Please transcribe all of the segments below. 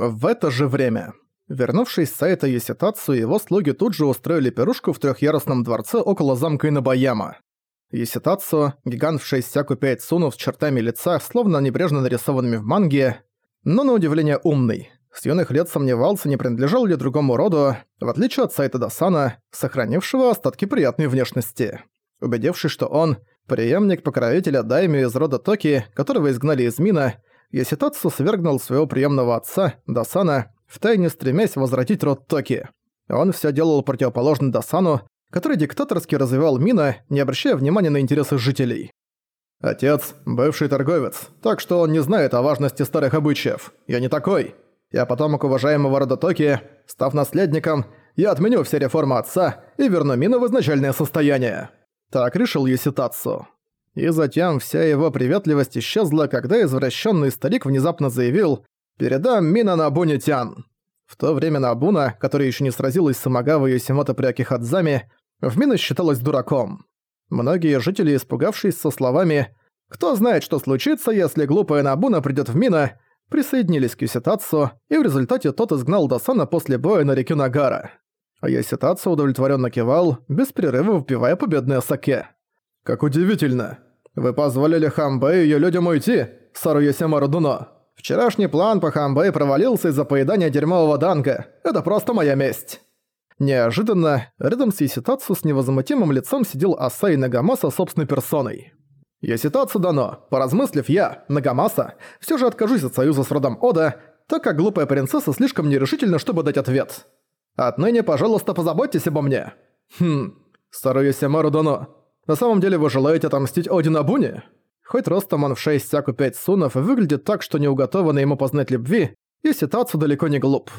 В это же время. Вернувшись с сайта Еситацу, его слуги тут же устроили пирушку в трехъярусном дворце около замка Инобаяма. Еситацу, гигант в 6 сяку 5 сунов с чертами лица, словно небрежно нарисованными в манге, но на удивление умный. С юных лет сомневался, не принадлежал ли другому роду, в отличие от Сайта Дасана, сохранившего остатки приятной внешности. Убедившись, что он – преемник покровителя Дайми из рода Токи, которого изгнали из Мина, Яситацу свергнул своего приемного отца, Дасана, втайне стремясь возвратить род Токи. Он все делал противоположно Дасану, который диктаторски развивал Мина, не обращая внимания на интересы жителей. Отец – бывший торговец, так что он не знает о важности старых обычаев. Я не такой. Я потомок уважаемого рода Токи, став наследником, я отменю все реформы отца и верну Мина в изначальное состояние. Так решил Юситацу. И затем вся его приветливость исчезла, когда извращенный старик внезапно заявил «Передам Мина Набуне Тян». В то время Набуна, которая еще не сразилась с Самагавой Йосимото при Акихадзаме, в Мина считалась дураком. Многие жители, испугавшись со словами «Кто знает, что случится, если глупая Набуна придет в Мина», присоединились к Юситацу, и в результате тот изгнал Досана после боя на реке Нагара. А Юситацу удовлетворенно кивал, без перерыва впивая победное саке. «Как удивительно! Вы позволили Хамбэ и её людям уйти, Сару Йосимару Дуно. Вчерашний план по Хамбэ провалился из-за поедания дерьмового данга. Это просто моя месть!» Неожиданно, рядом с Иситацу с невозмутимым лицом сидел Асай Нагамаса собственной персоной. «Яситацу дано. Поразмыслив я, Нагамаса, все же откажусь от союза с родом Ода, так как глупая принцесса слишком нерешительна, чтобы дать ответ. Отныне, пожалуйста, позаботьтесь обо мне». «Хм, Саруюсимару дано. На самом деле вы желаете отомстить Одину Абуне?» Хоть ростом он в 6 сяку 5 сунов и выглядит так, что не уготовано ему познать любви, Иситацу далеко не глуп.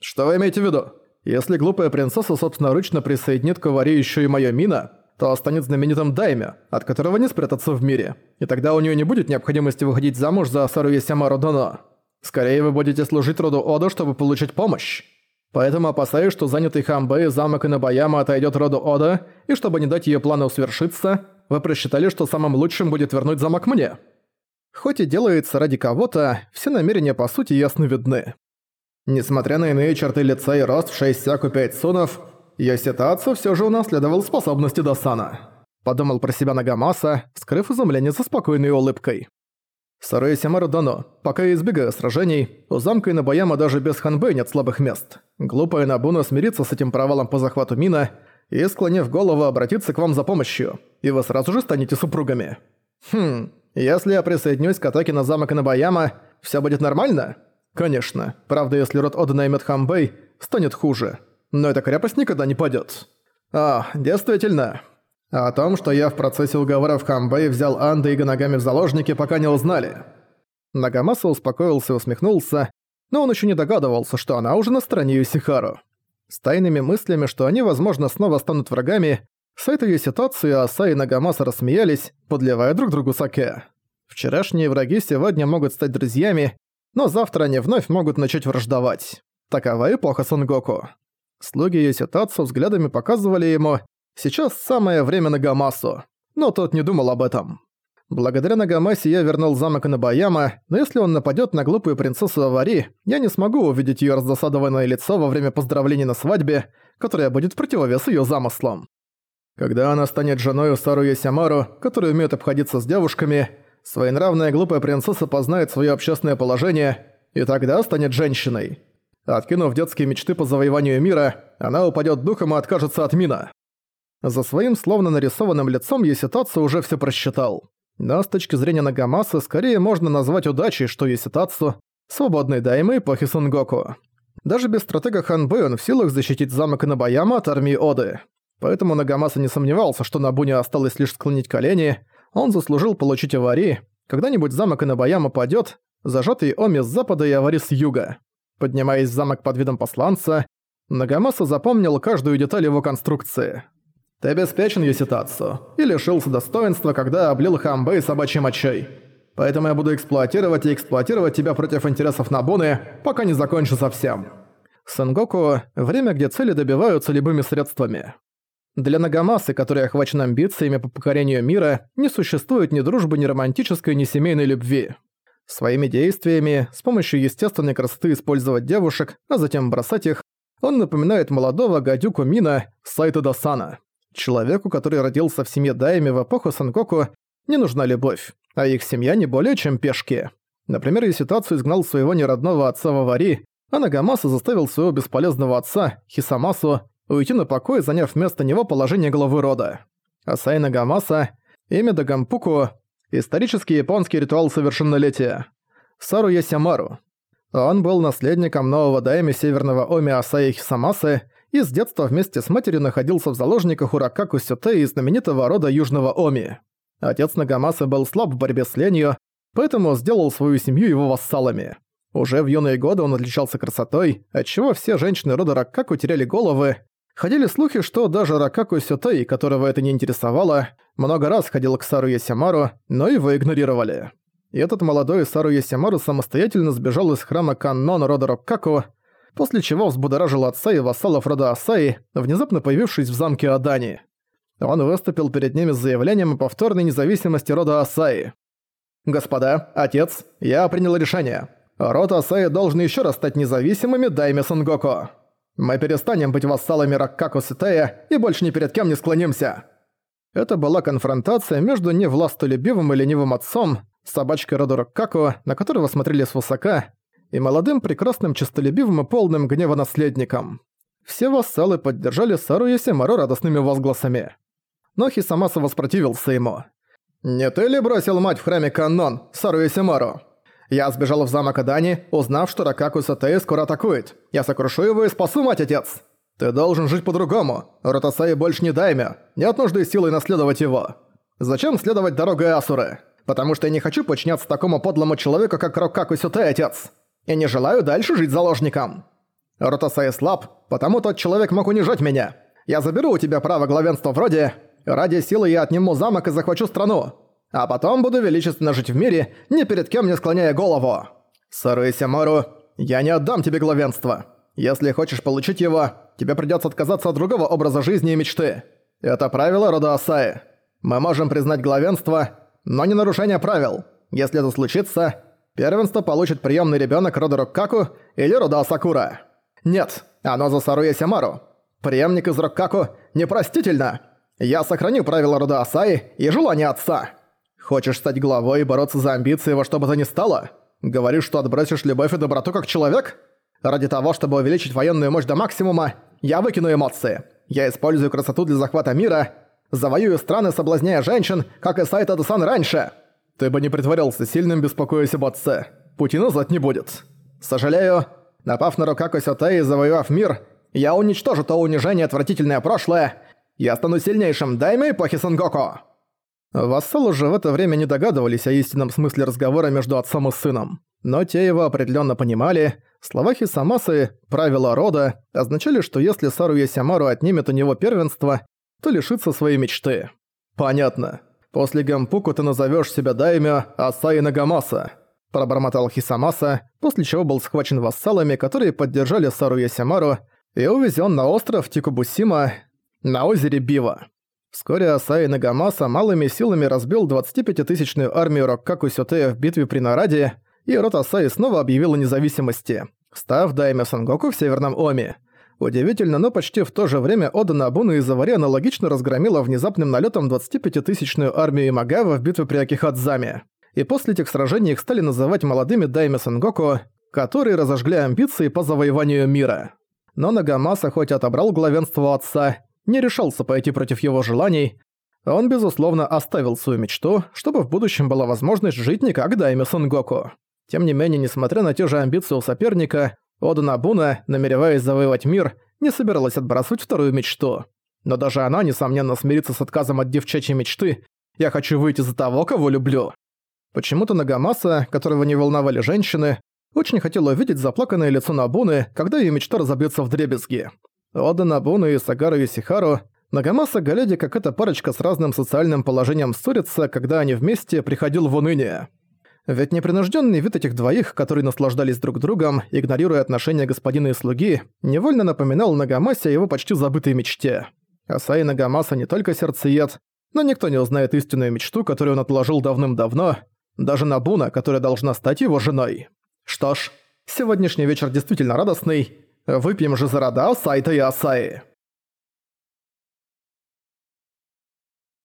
«Что вы имеете в виду?» Если глупая принцесса собственноручно присоединит к аварии еще и моё Мина, то станет знаменитым Дайме, от которого не спрятаться в мире. И тогда у нее не будет необходимости выходить замуж за Саруи Сямару Доно. Скорее вы будете служить роду Ода, чтобы получить помощь. Поэтому опасаюсь, что занятый Хамбэй замок Инобаяма отойдет роду Ода, и чтобы не дать ее плану свершиться, вы просчитали, что самым лучшим будет вернуть замок мне. Хоть и делается ради кого-то, все намерения по сути ясно видны. Несмотря на иные черты лица и рост в 6 сяку 5 сунов, Йоситацу все же унаследовал способности Досана. Подумал про себя Нагамаса, скрыв изумление со спокойной улыбкой. Сарой Сямару дано. Пока я избегаю сражений, у замка Инобаяма даже без Ханбэй нет слабых мест. Глупая Набуна смирится с этим провалом по захвату Мина и, склонив голову, обратиться к вам за помощью, и вы сразу же станете супругами. Хм, если я присоединюсь к атаке на замок Инобаяма, все будет нормально? Конечно. Правда, если род Ода наймет Хамбэй, станет хуже. Но эта крепость никогда не падёт. А, действительно. О том, что я в процессе уговоров Хамбэй взял Анды и Ганагами в заложники, пока не узнали. Нагамаса успокоился и усмехнулся, но он ещё не догадывался, что она уже на стороне Юсихару. С тайными мыслями, что они, возможно, снова станут врагами, с этой ситуацией Аса и Нагамаса рассмеялись, подливая друг другу саке. Вчерашние враги сегодня могут стать друзьями, но завтра они вновь могут начать враждовать. Такова эпоха Сангоку. Слуги Йоситацу взглядами показывали ему «Сейчас самое время на Гамасу», но тот не думал об этом. Благодаря Нагамасе я вернул замок Набаяма, но если он нападет на глупую принцессу Авари, я не смогу увидеть ее раздосадованное лицо во время поздравлений на свадьбе, которая будет в противовес ее замыслам. Когда она станет женой Сару Ясямару, который умеет обходиться с девушками, своенравная глупая принцесса познает свое общественное положение и тогда станет женщиной. Откинув детские мечты по завоеванию мира, она упадет духом и откажется от Мина. За своим словно нарисованным лицом Еситацу уже все просчитал. Но с точки зрения Нагамаса скорее можно назвать удачей, что Еситацу – свободной даймой эпохи Сунгоку. Даже без стратега Ханбэ он в силах защитить замок Набаяма от армии Оды. Поэтому Нагамаса не сомневался, что на Буне осталось лишь склонить колени, он заслужил получить аварии. Когда-нибудь замок Инобаяма падёт, зажатый Оми с запада и авари с юга. Поднимаясь в замок под видом посланца, Нагамаса запомнил каждую деталь его конструкции. «Ты обеспечен, Юситацу, и лишился достоинства, когда облил Хамбэй собачьей мочой. Поэтому я буду эксплуатировать и эксплуатировать тебя против интересов Набуны, пока не закончу совсем». Сенгоку – время, где цели добиваются любыми средствами. Для Нагамасы, который охвачен амбициями по покорению мира, не существует ни дружбы, ни романтической, ни семейной любви. Своими действиями, с помощью естественной красоты использовать девушек, а затем бросать их, он напоминает молодого гадюку Мина Сайта Досана. Человеку, который родился в семье Дайми в эпоху Сангоку, не нужна любовь, а их семья не более чем пешки. Например, Иситацу изгнал своего неродного отца Вавари, а Нагамаса заставил своего бесполезного отца, Хисамасу, уйти на покой, заняв вместо него положение главы рода. Асай Нагамаса, имя Дагампуку, исторический японский ритуал совершеннолетия. Сару Ясямару. Он был наследником нового дайми северного Оми Асаи Хисамасы и с детства вместе с матерью находился в заложниках у Ракаку Сюте из знаменитого рода Южного Оми. Отец Нагамасы был слаб в борьбе с ленью, поэтому сделал свою семью его вассалами. Уже в юные годы он отличался красотой, отчего все женщины рода Ракаку теряли головы. Ходили слухи, что даже Ракаку Сютэй, которого это не интересовало, много раз ходил к Сару Ясямару, но его игнорировали. И этот молодой Сару Ясямару самостоятельно сбежал из храма Каннон рода Рокаку, после чего взбудоражил отца и вассалов рода Асаи, внезапно появившись в замке Адани. Он выступил перед ними с заявлением о повторной независимости рода Асаи. «Господа, отец, я принял решение. Род Асаи должен еще раз стать независимыми Дайме Сангоку. Мы перестанем быть вассалами Раккаку Ситея и больше ни перед кем не склонимся». Это была конфронтация между невластолюбивым и ленивым отцом, собачкой рода Раккаку, на которого смотрели свысока, и молодым, прекрасным, честолюбивым и полным гнева наследником. Все вассалы поддержали Сару Ясимару радостными возгласами. Но Хисамаса воспротивился ему. «Не ты ли бросил мать в храме Каннон, Сару Ясимару? Я сбежал в замок Адани, узнав, что Ракаку Сатеи скоро атакует. Я сокрушу его и спасу мать, отец! Ты должен жить по-другому. Ротасаи больше не дайме. Нет нужды силой наследовать его. Зачем следовать дорогой Асуры? Потому что я не хочу подчиняться такому подлому человеку, как Рокаку Сютэй, отец. Я не желаю дальше жить заложником. Ротасай слаб, потому тот человек мог унижать меня. Я заберу у тебя право главенства вроде «Ради силы я отниму замок и захвачу страну, а потом буду величественно жить в мире, ни перед кем не склоняя голову. Саруэся Мару, я не отдам тебе главенство. Если хочешь получить его, тебе придется отказаться от другого образа жизни и мечты. Это правило рода Асаи. Мы можем признать главенство, но не нарушение правил. Если это случится, Первенство получит приемный ребенок рода Роккаку или рода Асакура. Нет, оно за Саруя Сямару. Преемник из Роккаку непростительно. Я сохраню правила рода Асаи и желание отца. Хочешь стать главой и бороться за амбиции во что бы то ни стало? Говоришь, что отбросишь любовь и доброту как человек? Ради того, чтобы увеличить военную мощь до максимума, я выкину эмоции. Я использую красоту для захвата мира, завоюю страны, соблазняя женщин, как и Сайта Дасан раньше. Ты бы не притворялся сильным, беспокоясь об отце. Пути назад не будет. Сожалею, напав на Рокако Сётэй и завоевав мир, я уничтожу то унижение отвратительное прошлое. Я стану сильнейшим дайме эпохи Сангоку. Вассалы уже в это время не догадывались о истинном смысле разговора между отцом и сыном. Но те его определенно понимали. Слова Хисамасы «правила рода» означали, что если Сару Ясямару отнимет у него первенство, то лишится своей мечты. Понятно. После Гампуку ты назовешь себя Даймё Асаи Нагамаса», – пробормотал Хисамаса, после чего был схвачен вассалами, которые поддержали Сару Ясямару, и увезен на остров Тикубусима на озере Бива. Вскоре Асаи Нагамаса малыми силами разбил 25-тысячную армию Роккаку Сётея в битве при Нараде, и род Асаи снова объявил о независимости, став Даймё Сангоку в Северном Оми – Удивительно, но почти в то же время Ода Набуна из Завари аналогично разгромила внезапным налетом 25-тысячную армию Имагава в битве при Акихадзаме. И после этих сражений их стали называть молодыми Дайме Сангоку, которые разожгли амбиции по завоеванию мира. Но Нагамаса хоть отобрал главенство отца, не решался пойти против его желаний, он, безусловно, оставил свою мечту, чтобы в будущем была возможность жить не как Дайме Сангоку. Тем не менее, несмотря на те же амбиции у соперника, Ода Набуна, намереваясь завоевать мир, не собиралась отбрасывать вторую мечту. Но даже она, несомненно, смирится с отказом от девчачьей мечты «Я хочу выйти за того, кого люблю». Почему-то Нагамаса, которого не волновали женщины, очень хотела увидеть заплаканное лицо Набуны, когда ее мечта разобьется в дребезги. Ода Набуна и Сагару Исихару Нагамаса, глядя, как эта парочка с разным социальным положением ссорится, когда они вместе, приходил в уныние. Ведь непринужденный вид этих двоих, которые наслаждались друг другом, игнорируя отношения господина и слуги, невольно напоминал Нагамасе о его почти забытой мечте. Асаи Нагамаса не только сердцеед, но никто не узнает истинную мечту, которую он отложил давным-давно. Даже Набуна, которая должна стать его женой. Что ж, сегодняшний вечер действительно радостный. Выпьем же за рода Сайта и Асаи.